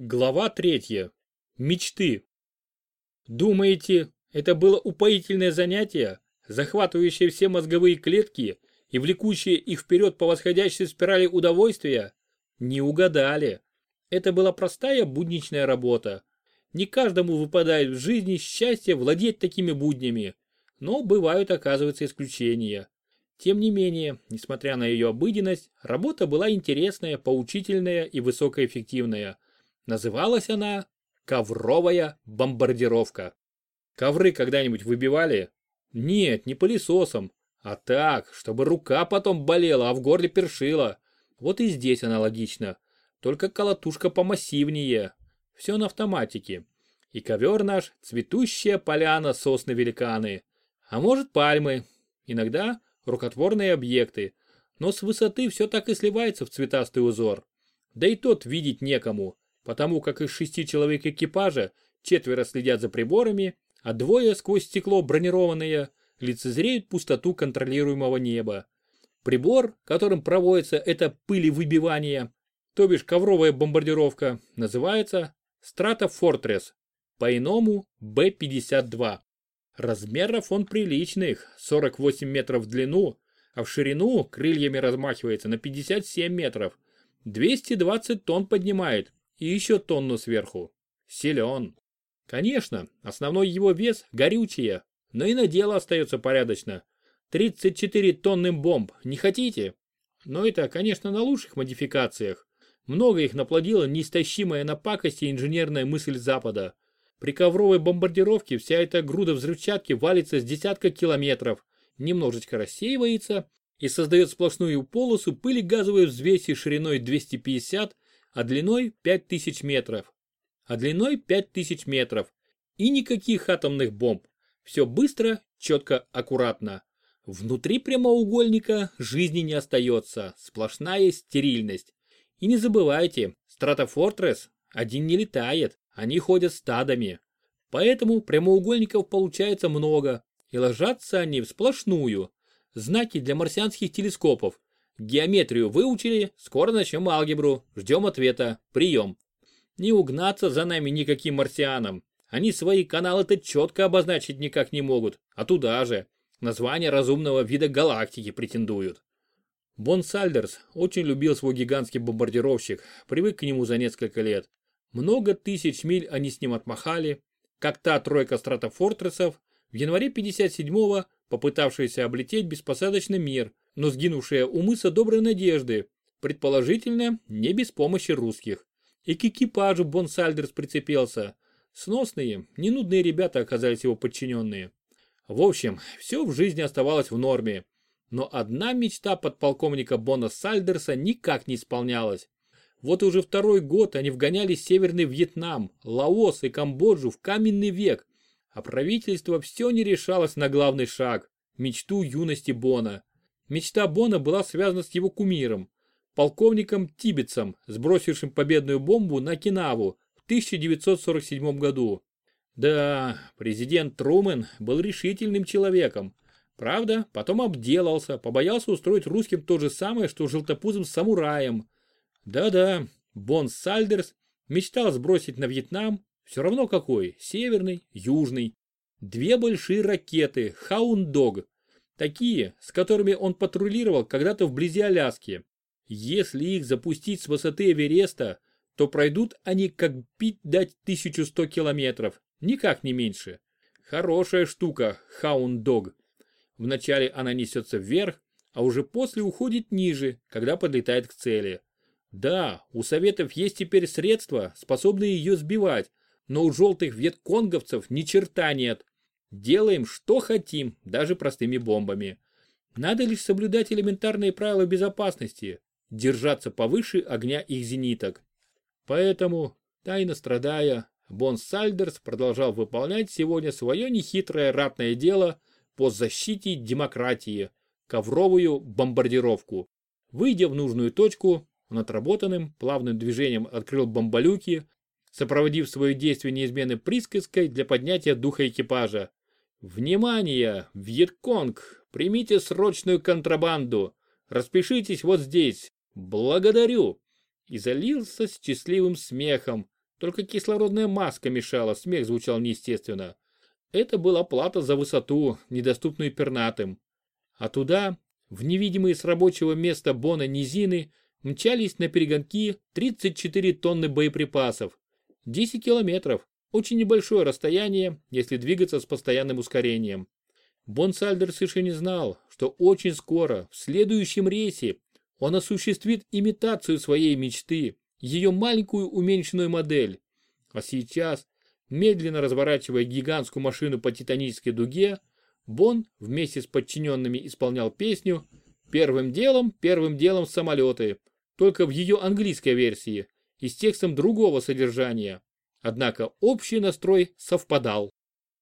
Глава третья. Мечты. Думаете, это было упоительное занятие, захватывающее все мозговые клетки и влекущее их вперед по восходящей спирали удовольствия? Не угадали. Это была простая будничная работа. Не каждому выпадает в жизни счастье владеть такими буднями, но бывают, оказывается, исключения. Тем не менее, несмотря на ее обыденность, работа была интересная, поучительная и высокоэффективная – Называлась она «Ковровая бомбардировка». Ковры когда-нибудь выбивали? Нет, не пылесосом, а так, чтобы рука потом болела, а в горле першила. Вот и здесь аналогично. Только колотушка помассивнее. Все на автоматике. И ковер наш – цветущая поляна сосны-великаны. А может пальмы. Иногда рукотворные объекты. Но с высоты все так и сливается в цветастый узор. Да и тот видеть некому потому как из шести человек экипажа четверо следят за приборами, а двое сквозь стекло бронированные лицезреют пустоту контролируемого неба. Прибор, которым проводится это пылевыбивание, то бишь ковровая бомбардировка, называется Strata по-иному Б-52. Размеров он приличных, 48 метров в длину, а в ширину крыльями размахивается на 57 метров. 220 тонн поднимает, и еще тонну сверху. Силен. Конечно, основной его вес – горючее, но и на дело остается порядочно. 34 тонны бомб, не хотите? Но это, конечно, на лучших модификациях. Много их наплодила неистощимая на пакости инженерная мысль Запада. При ковровой бомбардировке вся эта груда взрывчатки валится с десятка километров, немножечко рассеивается и создает сплошную полосу пыли газовой взвеси шириной 250 а длиной 5000 метров. А длиной 5000 метров. И никаких атомных бомб. Все быстро, четко, аккуратно. Внутри прямоугольника жизни не остается, сплошная стерильность. И не забывайте, Стратофортресс один не летает, они ходят стадами. Поэтому прямоугольников получается много, и ложатся они в сплошную. Знаки для марсианских телескопов, Геометрию выучили, скоро начнем алгебру, ждем ответа, прием. Не угнаться за нами никаким марсианам. Они свои каналы-то четко обозначить никак не могут, а туда же. Название разумного вида галактики претендуют. Бон Сальдерс очень любил свой гигантский бомбардировщик, привык к нему за несколько лет. Много тысяч миль они с ним отмахали, как та тройка стратофортресов, в январе 57-го попытавшаяся облететь беспосадочный мир – но сгинувшая у мыса доброй надежды, предположительно, не без помощи русских. И к экипажу Бонсальдерс прицепился. Сносные, ненудные ребята оказались его подчиненные. В общем, все в жизни оставалось в норме. Но одна мечта подполковника Бона Сальдерса никак не исполнялась. Вот уже второй год они вгоняли Северный Вьетнам, Лаос и Камбоджу в каменный век, а правительство все не решалось на главный шаг – мечту юности Бона. Мечта Бона была связана с его кумиром, полковником Тибетсом, сбросившим победную бомбу на Кинаву в 1947 году. Да, президент Трумен был решительным человеком. Правда, потом обделался, побоялся устроить русским то же самое, что желтопузым самураем. Да-да, Бон Сальдерс мечтал сбросить на Вьетнам, все равно какой, северный, южный. Две большие ракеты Хаундог Такие, с которыми он патрулировал когда-то вблизи Аляски. Если их запустить с высоты Эвереста, то пройдут они как пить дать 1100 километров, никак не меньше. Хорошая штука, Хаунд-дог. Вначале она несется вверх, а уже после уходит ниже, когда подлетает к цели. Да, у Советов есть теперь средства, способные ее сбивать, но у желтых ветконговцев ни черта нет. Делаем, что хотим, даже простыми бомбами. Надо лишь соблюдать элементарные правила безопасности, держаться повыше огня их зениток. Поэтому, тайно страдая, Бон Сальдерс продолжал выполнять сегодня свое нехитрое ратное дело по защите демократии, ковровую бомбардировку. Выйдя в нужную точку, он отработанным, плавным движением открыл бомболюки, сопроводив свое действие неизменной присказкой для поднятия духа экипажа. «Внимание! Вьетконг! Примите срочную контрабанду! Распишитесь вот здесь! Благодарю!» И залился счастливым смехом, только кислородная маска мешала, смех звучал неестественно. Это была плата за высоту, недоступную пернатым. А туда, в невидимые с рабочего места Бона низины, мчались на перегонки 34 тонны боеприпасов. 10 километров, очень небольшое расстояние, если двигаться с постоянным ускорением. Бон Сальдерс еще не знал, что очень скоро, в следующем рейсе, он осуществит имитацию своей мечты, ее маленькую уменьшенную модель. А сейчас, медленно разворачивая гигантскую машину по титанической дуге, Бон вместе с подчиненными исполнял песню «Первым делом, первым делом самолеты», только в ее английской версии и с текстом другого содержания. Однако общий настрой совпадал.